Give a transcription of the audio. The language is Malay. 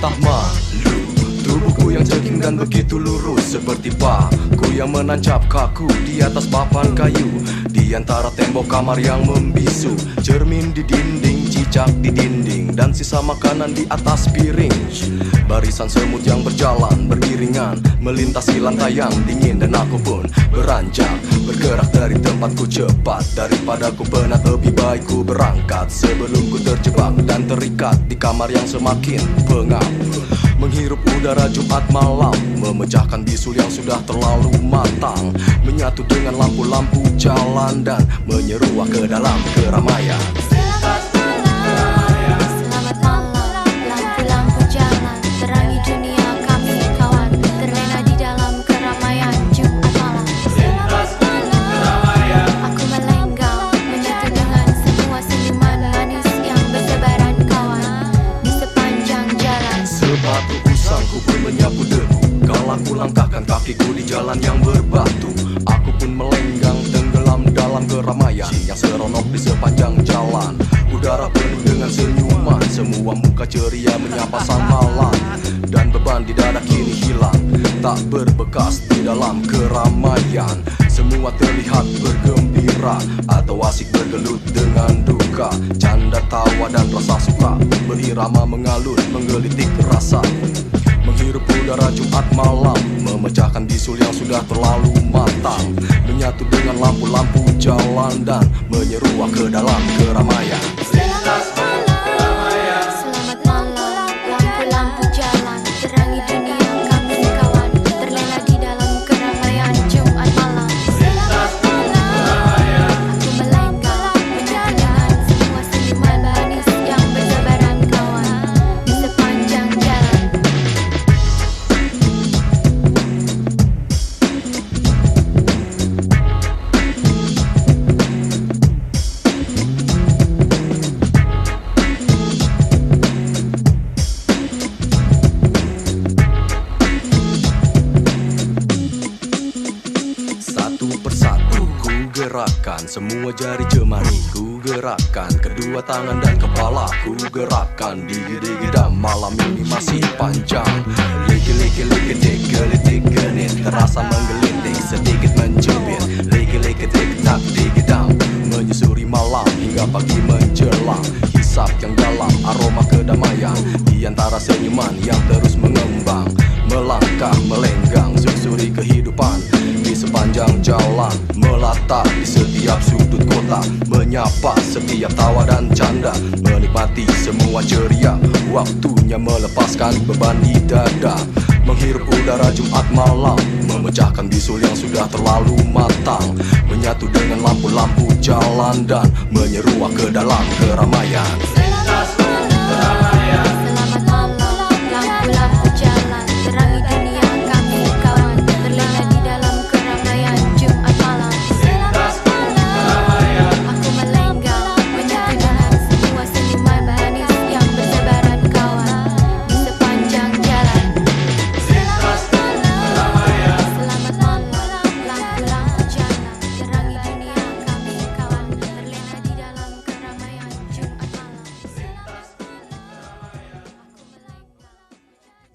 大漠 Dan begitu lurus seperti baku Yang menancap kaku di atas papan kayu. Di antara tembok kamar yang membisu Cermin di dinding, cicak di dinding Dan sisa makanan di atas piring. Barisan semut yang berjalan beriringan Melintasi lantai yang dingin Dan aku pun beranjak Bergerak dari tempatku cepat Daripada ku penat lebih baik ku berangkat. Sebelum ku terjebak dan terikat Di kamar yang semakin pengap Menghirup udara Jumat malam Memecahkan bisul yang sudah terlalu matang Menyatu dengan lampu-lampu jalan Dan menyeruak ke dalam keramaian Kala ku langkahkan kakiku di jalan yang berbatu. Aku pun melenggang tenggelam dalam keramaian. Yang seronok di sepanjang jalan. Udara penuh dengan senyuman. Semua muka ceria menyapa sang malam Dan beban di dada kini hilang. Tak berbekas di dalam keramaian. Semua terlihat bergembira. Atau asik bergelut dengan duka. Canda tawa dan rasa suka. Berirama mengalun menggelitik rasa udara Jumat malam Memecahkan bisul yang sudah terlalu matang. Menyatu dengan lampu-lampu jalan Dan menyeruak ke dalam keramaian gerakkan Semua jari jemari ku gerakkan Kedua tangan dan kepala ku gerakkan Digi digi dam malam ini masih panjang. Liki liki liki tik gelitik genit Terasa menggelinting sedikit mencubit Liki liki tik tak digi dam Menyusuri malam hingga pagi menjelang. Hisap yang dalam aroma kedamaian. Di antara senyuman yang terus mengembang. Melangkah melenggang susuri kehidupan Di sepanjang jalan Melata di setiap sudut kota Menyapa setiap tawa dan canda Menikmati semua ceria Waktunya melepaskan beban di dada Menghirup udara Jumat malam Memecahkan bisul yang sudah terlalu matang Menyatu dengan lampu-lampu jalan Dan menyeruak ke dalam keramaian. Selamat